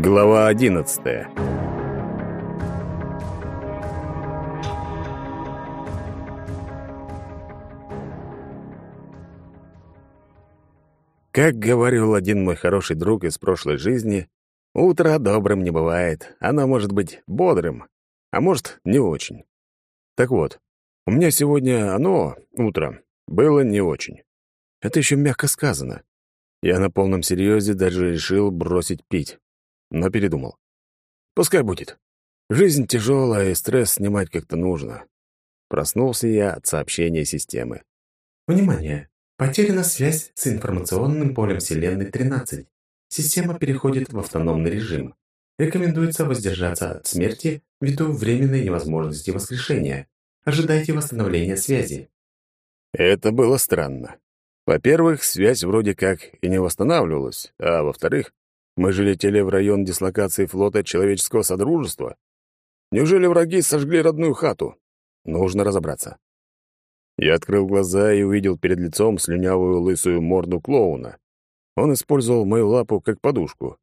Глава одиннадцатая Как говорил один мой хороший друг из прошлой жизни, утро добрым не бывает, оно может быть бодрым, а может, не очень. Так вот, у меня сегодня оно, утро, было не очень. Это еще мягко сказано. Я на полном серьезе даже решил бросить пить, но передумал. Пускай будет. Жизнь тяжелая, и стресс снимать как-то нужно. Проснулся я от сообщения системы. Внимание! Потеряна связь с информационным полем Вселенной 13. Система переходит в автономный режим. Рекомендуется воздержаться от смерти ввиду временной невозможности воскрешения. Ожидайте восстановления связи. Это было странно. Во-первых, связь вроде как и не восстанавливалась, а во-вторых, мы же летели в район дислокации флота Человеческого Содружества. Неужели враги сожгли родную хату? Нужно разобраться. Я открыл глаза и увидел перед лицом слюнявую лысую морду клоуна. Он использовал мою лапу как подушку.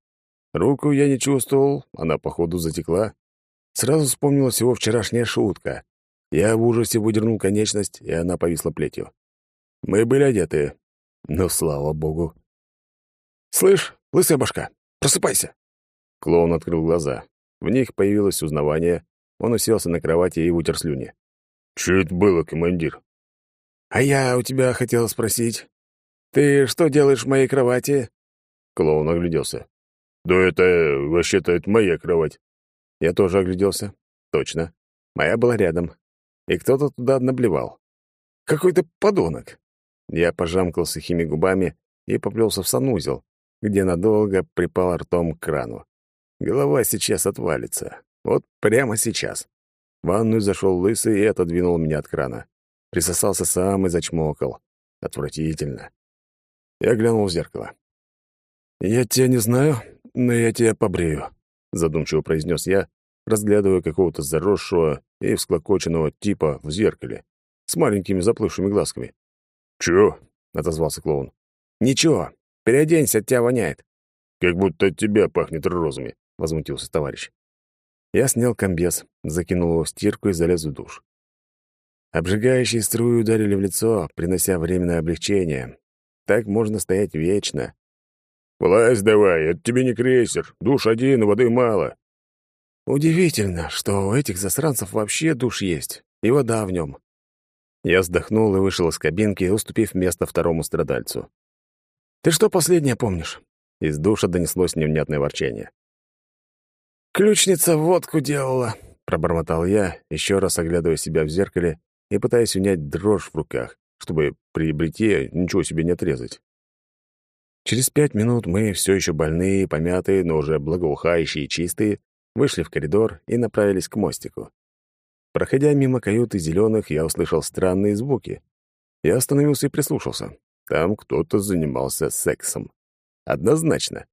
Руку я не чувствовал, она, походу, затекла. Сразу вспомнилась его вчерашняя шутка. Я в ужасе выдернул конечность, и она повисла плетью. Мы были одеты, но слава богу. «Слышь, лысая башка, просыпайся!» Клоун открыл глаза. В них появилось узнавание. Он уселся на кровати и вытер слюни. «Чё это было, командир?» «А я у тебя хотел спросить. Ты что делаешь в моей кровати?» Клоун огляделся. «Да это... вообще-то это моя кровать». Я тоже огляделся. Точно. Моя была рядом. И кто-то туда наблевал. Какой-то подонок. Я пожамкал сухими губами и поплелся в санузел, где надолго припал ртом к крану. Голова сейчас отвалится. Вот прямо сейчас. В ванную зашел лысый и отодвинул меня от крана. Присосался сам и зачмокал. Отвратительно. Я глянул в зеркало. «Я тебя не знаю, но я тебя побрею», — задумчиво произнес я, разглядывая какого-то заросшего и всклокоченного типа в зеркале с маленькими заплывшими глазками. «Чё?» — отозвался клоун. «Ничего, переоденься, от тебя воняет». «Как будто от тебя пахнет розами», — возмутился товарищ. Я снял комбез, закинул его в стирку и залез в душ. Обжигающие струи ударили в лицо, принося временное облегчение. Так можно стоять вечно. «Влазь давай, это тебе не крейсер. Душ один, и воды мало». Удивительно, что у этих засранцев вообще душ есть, и вода в нем. Я вздохнул и вышел из кабинки, уступив место второму страдальцу. «Ты что последнее помнишь?» Из душа донеслось невнятное ворчание. «Ключница водку делала», — пробормотал я, еще раз оглядывая себя в зеркале и пытаясь унять дрожь в руках, чтобы при бритье ничего себе не отрезать. Через пять минут мы, все еще больные, помятые, но уже благоухающие и чистые, вышли в коридор и направились к мостику. Проходя мимо каюты зеленых, я услышал странные звуки. Я остановился и прислушался. Там кто-то занимался сексом. Однозначно.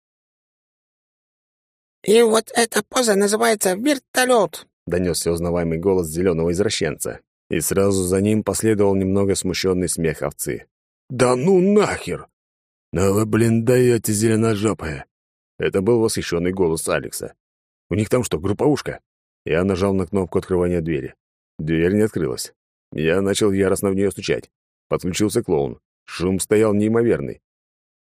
«И вот эта поза называется вертолет», — донесся узнаваемый голос зеленого извращенца и сразу за ним последовал немного смущенный смех овцы. «Да ну нахер! Ну вы, блин, даете зеленожопая!» Это был восхищенный голос Алекса. «У них там что, групповушка?» Я нажал на кнопку открывания двери. Дверь не открылась. Я начал яростно в нее стучать. Подключился клоун. Шум стоял неимоверный.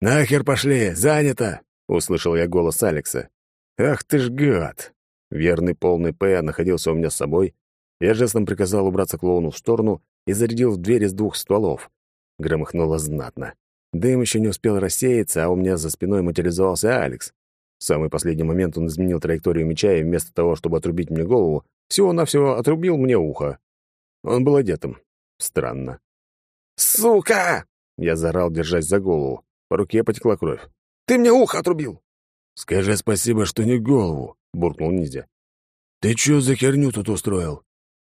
«Нахер пошли! Занято!» — услышал я голос Алекса. «Ах ты ж гад!» Верный полный П находился у меня с собой, я жестом приказал убраться клоуну в сторону и зарядил в дверь из двух стволов. Громыхнуло знатно. Дым еще не успел рассеяться, а у меня за спиной материализовался Алекс. В самый последний момент он изменил траекторию меча и вместо того, чтобы отрубить мне голову, всего-навсего отрубил мне ухо. Он был одетым. Странно. «Сука!» — я заорал, держась за голову. По руке потекла кровь. «Ты мне ухо отрубил!» «Скажи спасибо, что не голову!» — буркнул Ниндзя. «Ты чё за херню тут устроил?»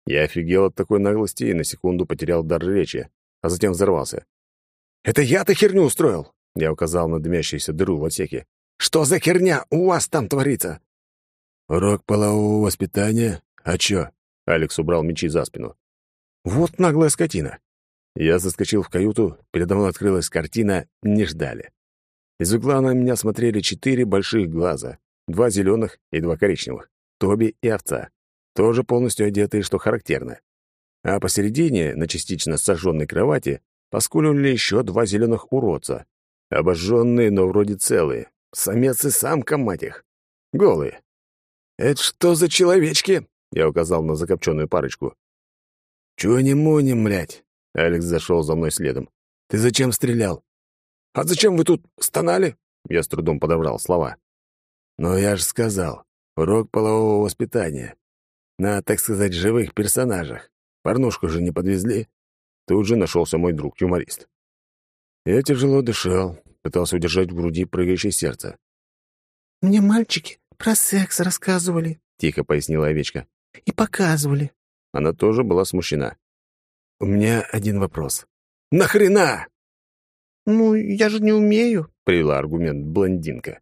Я офигел от такой наглости и на секунду потерял дар речи, а затем взорвался. «Это я-то херню устроил!» Я указал на дымящуюся дыру в отсеке. «Что за херня у вас там творится?» «Урок полового воспитания? А чё?» Алекс убрал мечи за спину. «Вот наглая скотина!» Я заскочил в каюту, передо мной открылась картина «Не ждали». Из угла на меня смотрели четыре больших глаза. два зеленых и два коричневых, Тоби и овца, тоже полностью одетые, что характерно. А посередине, на частично сожженной кровати, поскуливали еще два зеленых уродца, обожженные, но вроде целые, самец и самка, мать их, голые. «Это что за человечки?» — я указал на закопченную парочку. «Чего не моним, блядь?» — Алекс зашел за мной следом. «Ты зачем стрелял?» «А зачем вы тут стонали?» Я с трудом подобрал слова. «Ну, я же сказал, урок полового воспитания. На, так сказать, живых персонажах. Порнушку же не подвезли». Тут же нашелся мой друг-юморист. Я тяжело дышал, пытался удержать в груди прыгающее сердце. «Мне мальчики про секс рассказывали», — тихо пояснила овечка. «И показывали». Она тоже была смущена. «У меня один вопрос. Нахрена?» «Ну, я же не умею», — привела аргумент блондинка.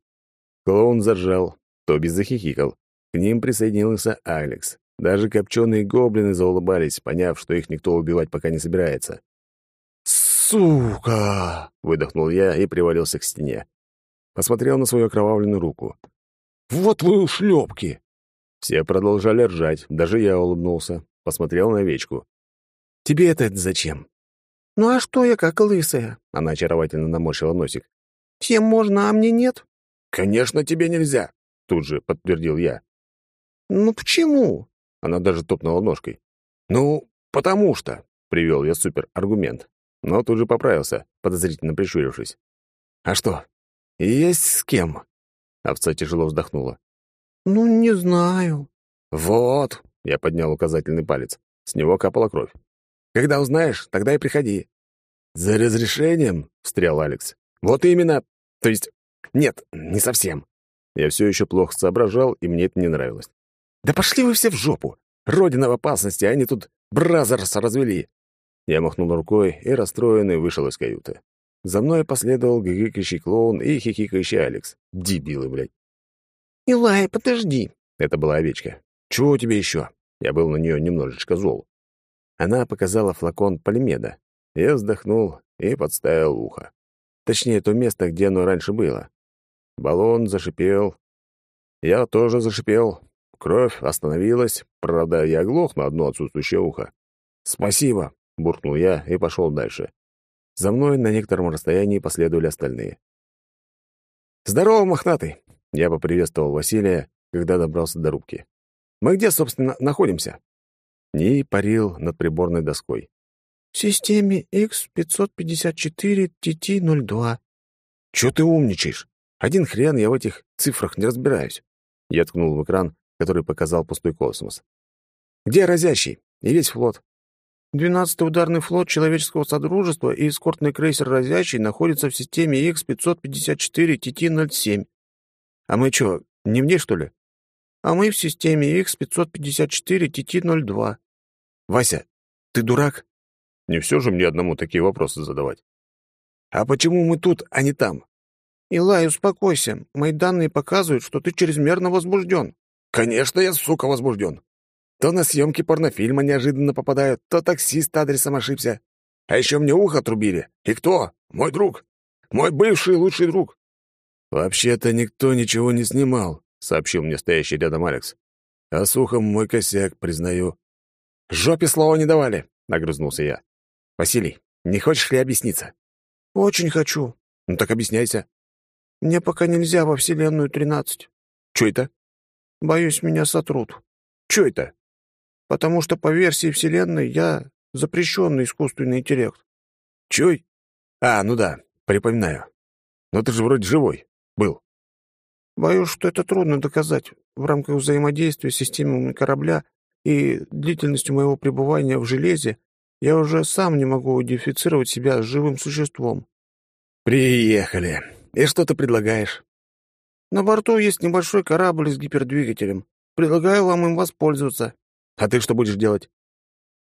Клоун заржал, Тоби захихикал. К ним присоединился Алекс. Даже копченые гоблины заулыбались, поняв, что их никто убивать пока не собирается. «Сука!» — выдохнул я и привалился к стене. Посмотрел на свою окровавленную руку. «Вот вы ушлепки!» Все продолжали ржать, даже я улыбнулся, посмотрел на овечку. «Тебе это зачем?» «Ну а что я как лысая?» — она очаровательно наморщила носик. «Всем можно, а мне нет?» «Конечно, тебе нельзя!» — тут же подтвердил я. «Ну почему?» — она даже топнула ножкой. «Ну, потому что!» — привел я супер-аргумент, но тут же поправился, подозрительно прищурившись. «А что, есть с кем?» Овца тяжело вздохнула. «Ну, не знаю». «Вот!» — я поднял указательный палец. С него капала кровь. «Когда узнаешь, тогда и приходи». «За разрешением?» — встрял Алекс. «Вот именно. То есть... Нет, не совсем». Я все еще плохо соображал, и мне это не нравилось. «Да пошли вы все в жопу! Родина в опасности, они тут бразерс развели!» Я махнул рукой и, расстроенный, вышел из каюты. За мной последовал гигикающий клоун и хихикающий Алекс. Дебилы, блядь. «Илай, подожди!» Это была овечка. «Чего тебе еще?» Я был на нее немножечко зол. Она показала флакон полимеда. Я вздохнул и подставил ухо. Точнее, то место, где оно раньше было. Баллон зашипел. Я тоже зашипел. Кровь остановилась. Правда, я оглох на одно отсутствующее ухо. «Спасибо!» — буркнул я и пошел дальше. За мной на некотором расстоянии последовали остальные. «Здорово, мохнатый!» — я поприветствовал Василия, когда добрался до рубки. «Мы где, собственно, находимся?» Ни парил над приборной доской. «В системе X554-TT02». «Чё ты умничаешь? Один хрен я в этих цифрах не разбираюсь». Я ткнул в экран, который показал пустой космос. «Где разящий? И весь флот?» Двенадцатый ударный флот Человеческого Содружества и эскортный крейсер «Разящий» находятся в системе X-554-TT-07. А мы что, не в ней, что ли? А мы в системе X-554-TT-02. Вася, ты дурак? Не все же мне одному такие вопросы задавать. А почему мы тут, а не там? Илай, успокойся. Мои данные показывают, что ты чрезмерно возбужден. Конечно, я, сука, возбужден. То на съемки порнофильма неожиданно попадают, то таксист адресом ошибся. А еще мне ухо отрубили. И кто? Мой друг. Мой бывший лучший друг. «Вообще-то никто ничего не снимал», — сообщил мне стоящий рядом Алекс. «А с ухом мой косяк, признаю». «Жопе слова не давали», — нагрызнулся я. «Василий, не хочешь ли объясниться?» «Очень хочу». «Ну так объясняйся». «Мне пока нельзя во Вселенную тринадцать». «Чё это?» «Боюсь, меня сотрут». «Чё это?» потому что по версии Вселенной я запрещенный искусственный интеллект. Чуй? А, ну да, припоминаю. Но ты же вроде живой. Был. Боюсь, что это трудно доказать в рамках взаимодействия с системами корабля и длительностью моего пребывания в железе я уже сам не могу идентифицировать себя с живым существом. Приехали. И что ты предлагаешь? На борту есть небольшой корабль с гипердвигателем. Предлагаю вам им воспользоваться. А ты что будешь делать?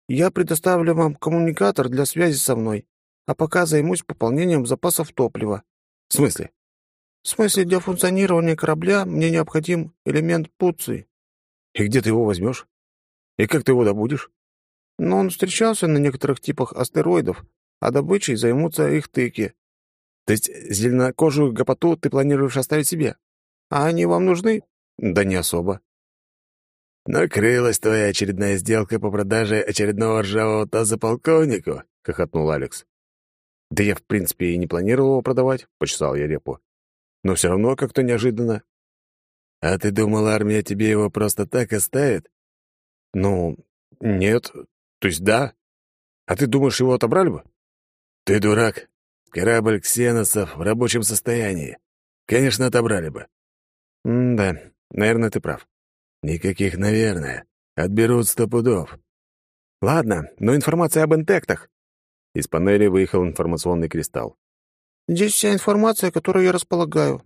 Я предоставлю вам коммуникатор для связи со мной, а пока займусь пополнением запасов топлива. В смысле? В смысле, для функционирования корабля мне необходим элемент пуци. И где ты его возьмешь? И как ты его добудешь? Но он встречался на некоторых типах астероидов, а добычей займутся их тыки. То есть зеленокожую гопоту ты планируешь оставить себе? А они вам нужны?» «Да не особо». «Накрылась твоя очередная сделка по продаже очередного ржавого таза полковнику», — хохотнул Алекс. «Да я, в принципе, и не планировал его продавать», — почесал я репу. «Но все равно как-то неожиданно». «А ты думал, армия тебе его просто так оставит?» «Ну, нет. То есть да. А ты думаешь, его отобрали бы?» «Ты дурак. Корабль ксеносов в рабочем состоянии. Конечно, отобрали бы». «М-да, наверное, ты прав». «Никаких «наверное». Отберут сто пудов». «Ладно, но информация об интектах». Из панели выехал информационный кристалл. «Здесь вся информация, которой я располагаю».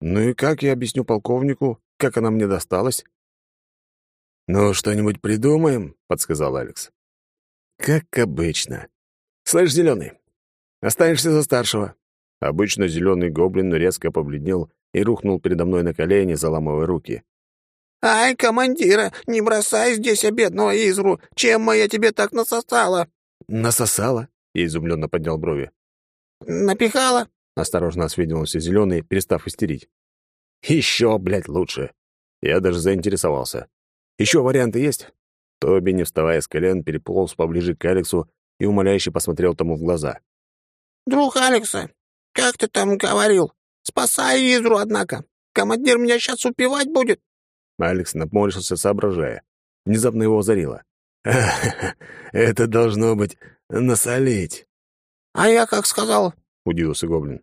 «Ну и как я объясню полковнику, как она мне досталась?» «Ну, что-нибудь придумаем», — подсказал Алекс. «Как обычно. Слышь, зеленый, останешься за старшего». Обычно зеленый гоблин резко побледнел и рухнул передо мной на колени, заламывая руки. «Ай, командира, не бросай здесь обедного Изру! Чем моя тебе так насосала?» «Насосала?» — я изумленно поднял брови. «Напихала?» — осторожно осведомился зеленый, перестав истерить. «Еще, блядь, лучше!» Я даже заинтересовался. Еще варианты есть?» Тоби, не вставая с колен, переполз поближе к Алексу и умоляюще посмотрел тому в глаза. «Друг Алекса, как ты там говорил? Спасай Изру, однако. Командир меня сейчас упивать будет». Алекс напомнился, соображая. Внезапно его озарило. «Это должно быть насолить». «А я как сказал?» — удивился Гоблин.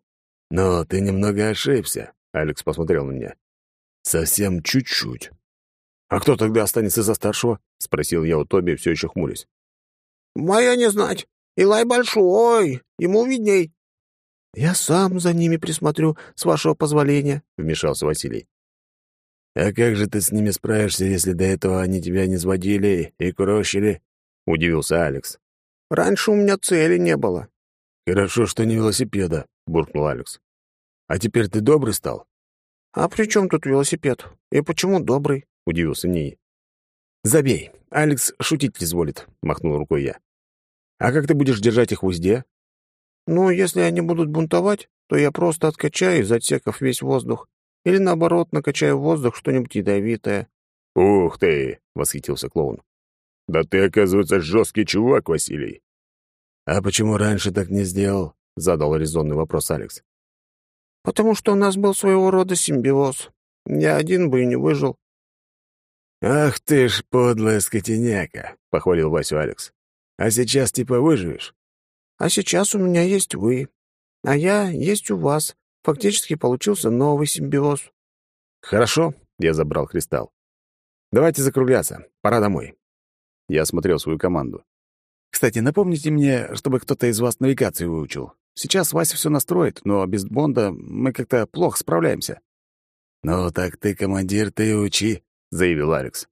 «Но ты немного ошибся», — Алекс посмотрел на меня. «Совсем чуть-чуть». «А кто тогда останется за старшего?» — спросил я у Тоби, все еще хмурясь. «Моя не знать. Илай большой, ему видней». «Я сам за ними присмотрю, с вашего позволения», — вмешался Василий. «А как же ты с ними справишься, если до этого они тебя не сводили и курощили?» — удивился Алекс. «Раньше у меня цели не было». «Хорошо, что не велосипеда», — буркнул Алекс. «А теперь ты добрый стал?» «А при чем тут велосипед? И почему добрый?» — удивился Нии. «Забей, Алекс шутить изволит», — махнул рукой я. «А как ты будешь держать их в узде?» «Ну, если они будут бунтовать, то я просто откачаю из отсеков весь воздух. Или, наоборот, накачаю в воздух что-нибудь ядовитое». «Ух ты!» — восхитился клоун. «Да ты, оказывается, жесткий чувак, Василий». «А почему раньше так не сделал?» — задал резонный вопрос Алекс. «Потому что у нас был своего рода симбиоз. Я один бы и не выжил. «Ах ты ж подлая скотиняка!» — похвалил Васю Алекс. «А сейчас типа выживешь?» «А сейчас у меня есть вы, а я есть у вас. Фактически получился новый симбиоз». «Хорошо», — я забрал кристалл. «Давайте закругляться. Пора домой». Я осмотрел свою команду. «Кстати, напомните мне, чтобы кто-то из вас навигацию выучил. Сейчас Вася все настроит, но без Бонда мы как-то плохо справляемся». «Ну так ты, командир, ты учи», — заявил Алекс.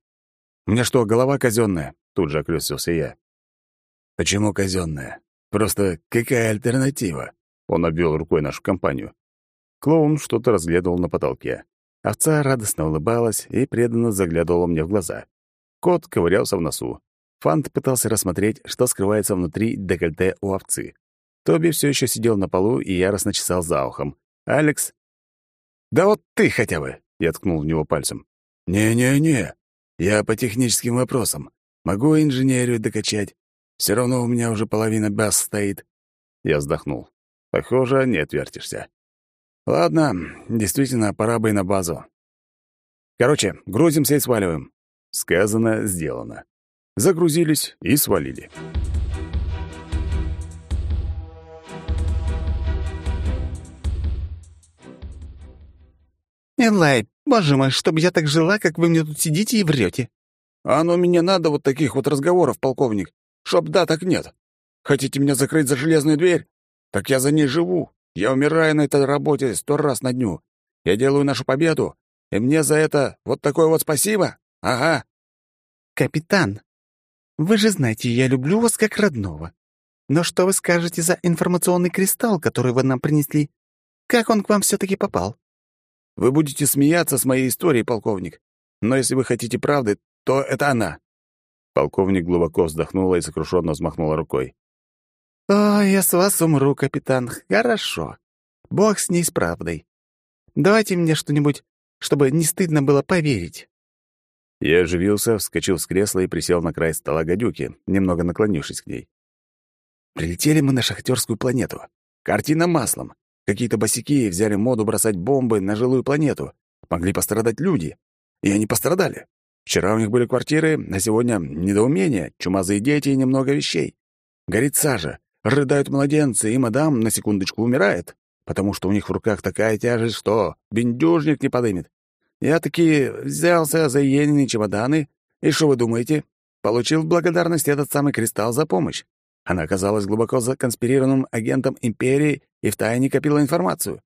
«У меня что, голова казенная? тут же окрестился я. «Почему казенная? Просто какая альтернатива?» Он обвел рукой нашу компанию. Клоун что-то разглядывал на потолке. Овца радостно улыбалась и преданно заглядывала мне в глаза. Кот ковырялся в носу. Фант пытался рассмотреть, что скрывается внутри декольте у овцы. Тоби все еще сидел на полу и яростно чесал за ухом. Алекс... «Да вот ты хотя бы!» — я ткнул в него пальцем. «Не-не-не, я по техническим вопросам. Могу инженерию докачать. Все равно у меня уже половина баз стоит». Я вздохнул. «Похоже, не отвертишься. Ладно, действительно, пора бы и на базу. Короче, грузимся и сваливаем». Сказано, сделано. Загрузились и свалили. «Элай, боже мой, чтобы я так жила, как вы мне тут сидите и врете!» «А оно мне надо вот таких вот разговоров, полковник, чтоб да, так нет. Хотите меня закрыть за железную дверь? Так я за ней живу. Я умираю на этой работе сто раз на дню. Я делаю нашу победу, и мне за это вот такое вот спасибо? Ага!» «Капитан, вы же знаете, я люблю вас как родного. Но что вы скажете за информационный кристалл, который вы нам принесли? Как он к вам все-таки попал?» Вы будете смеяться с моей историей, полковник. Но если вы хотите правды, то это она». Полковник глубоко вздохнула и сокрушенно взмахнула рукой. «О, я с вас умру, капитан. Хорошо. Бог с ней с правдой. Давайте мне что-нибудь чтобы не стыдно было поверить». Я оживился, вскочил с кресла и присел на край стола гадюки, немного наклонившись к ней. Прилетели мы на шахтерскую планету. Картина маслом. Какие-то босики взяли моду бросать бомбы на жилую планету. Могли пострадать люди. И они пострадали. Вчера у них были квартиры, а сегодня недоумение, чумазые дети и немного вещей. Горит сажа, рыдают младенцы, и мадам на секундочку умирает, потому что у них в руках такая тяжесть, что бендюжник не подымет. Я таки взялся за Ениные чемоданы, и что вы думаете? Получил в благодарность этот самый кристалл за помощь. Она оказалась глубоко законспирированным агентом Империи и втайне копила информацию.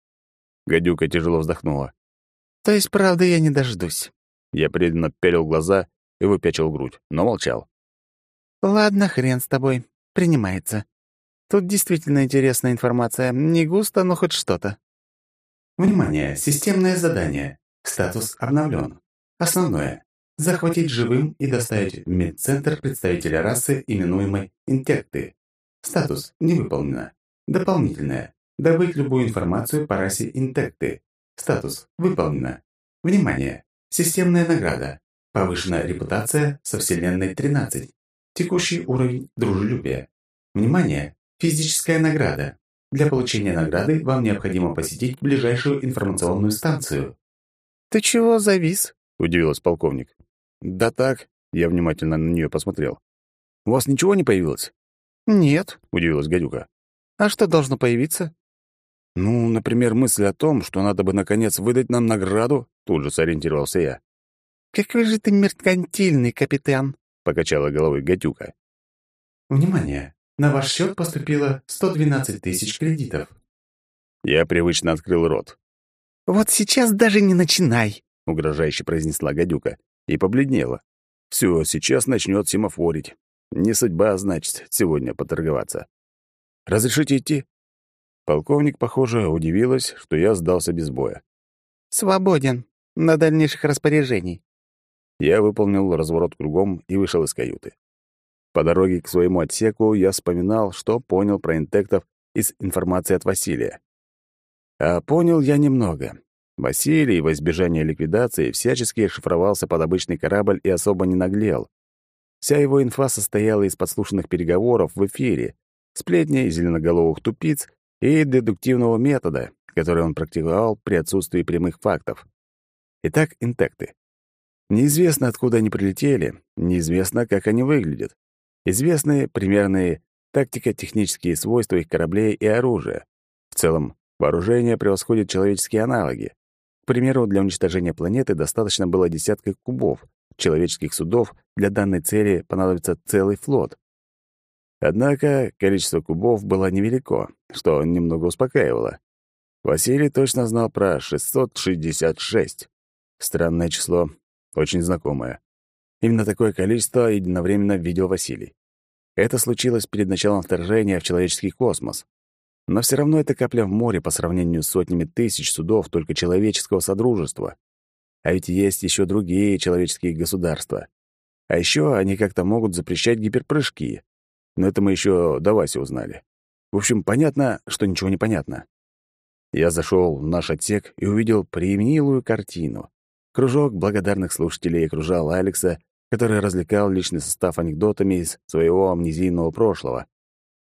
Гадюка тяжело вздохнула. «То есть, правда, я не дождусь?» Я преданно перил глаза и выпячил грудь, но молчал. «Ладно, хрен с тобой. Принимается. Тут действительно интересная информация. Не густо, но хоть что-то». Внимание! Системное задание. Статус обновлен. Основное. Захватить живым и доставить в медцентр представителя расы, именуемой интекты. Статус не выполнено. Дополнительное. Добыть любую информацию по расе интекты. Статус выполнено. Внимание! Системная награда. Повышенная репутация со Вселенной 13. Текущий уровень дружелюбия. Внимание! Физическая награда. Для получения награды вам необходимо посетить ближайшую информационную станцию. «Ты чего завис?» — удивилась полковник. «Да так», — я внимательно на нее посмотрел. «У вас ничего не появилось?» «Нет», — удивилась гадюка. «А что должно появиться?» «Ну, например, мысль о том, что надо бы, наконец, выдать нам награду», — тут же сориентировался я. «Какой же ты меркантильный, капитан», — покачала головой гадюка. «Внимание! На ваш счет поступило 112 тысяч кредитов». Я привычно открыл рот. «Вот сейчас даже не начинай», — угрожающе произнесла гадюка и побледнела. «Все, сейчас начнет семафорить. Не судьба, значит, сегодня поторговаться. Разрешите идти?» Полковник, похоже, удивилась, что я сдался без боя. «Свободен. На дальнейших распоряжений». Я выполнил разворот кругом и вышел из каюты. По дороге к своему отсеку я вспоминал, что понял про интектов из информации от Василия. А понял я немного. Василий, во избежание ликвидации, всячески шифровался под обычный корабль и особо не наглел. Вся его инфа состояла из подслушанных переговоров в эфире, сплетней зеленоголовых тупиц и дедуктивного метода, который он практиковал при отсутствии прямых фактов. Итак, интекты. Неизвестно, откуда они прилетели, неизвестно, как они выглядят. Известны примерные тактико-технические свойства их кораблей и оружия. В целом, вооружение превосходит человеческие аналоги. К примеру, для уничтожения планеты достаточно было десятка кубов. Человеческих судов для данной цели понадобится целый флот. Однако количество кубов было невелико, что немного успокаивало. Василий точно знал про 666. Странное число, очень знакомое. Именно такое количество единовременно видел Василий. Это случилось перед началом вторжения в человеческий космос. Но все равно это капля в море по сравнению с сотнями тысяч судов только человеческого содружества. А ведь есть еще другие человеческие государства. А еще они как-то могут запрещать гиперпрыжки. Но это мы еще до Васи узнали. В общем, понятно, что ничего не понятно. Я зашел в наш отсек и увидел приемнилую картину. Кружок благодарных слушателей окружал Алекса, который развлекал личный состав анекдотами из своего амнезийного прошлого.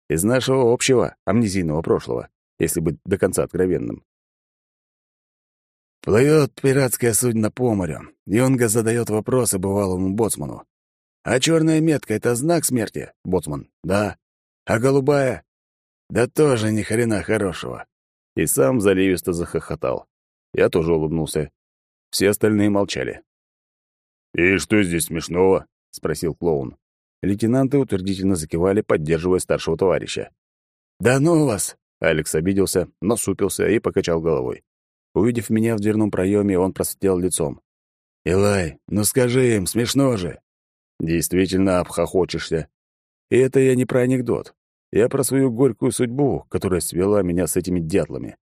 Из нашего общего амнезийного прошлого, если быть до конца откровенным. Плывет пиратское судно по морю. Юнга задает вопросы бывалому боцману. «А черная метка — это знак смерти?» Боцман. «Да». «А голубая?» «Да тоже ни хрена хорошего». И сам заливисто захохотал. Я тоже улыбнулся. Все остальные молчали. «И что здесь смешного?» — спросил клоун. Лейтенанты утвердительно закивали, поддерживая старшего товарища. «Да ну вас!» — Алекс обиделся, насупился и покачал головой. Увидев меня в дверном проеме, он просветлел лицом. «Илай, ну скажи им, смешно же!» «Действительно обхохочешься. И это я не про анекдот. Я про свою горькую судьбу, которая свела меня с этими дятлами.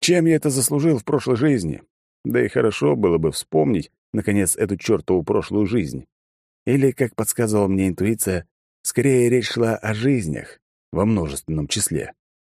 Чем я это заслужил в прошлой жизни? Да и хорошо было бы вспомнить, наконец, эту чертову прошлую жизнь. Или, как подсказывала мне интуиция, скорее речь шла о жизнях во множественном числе.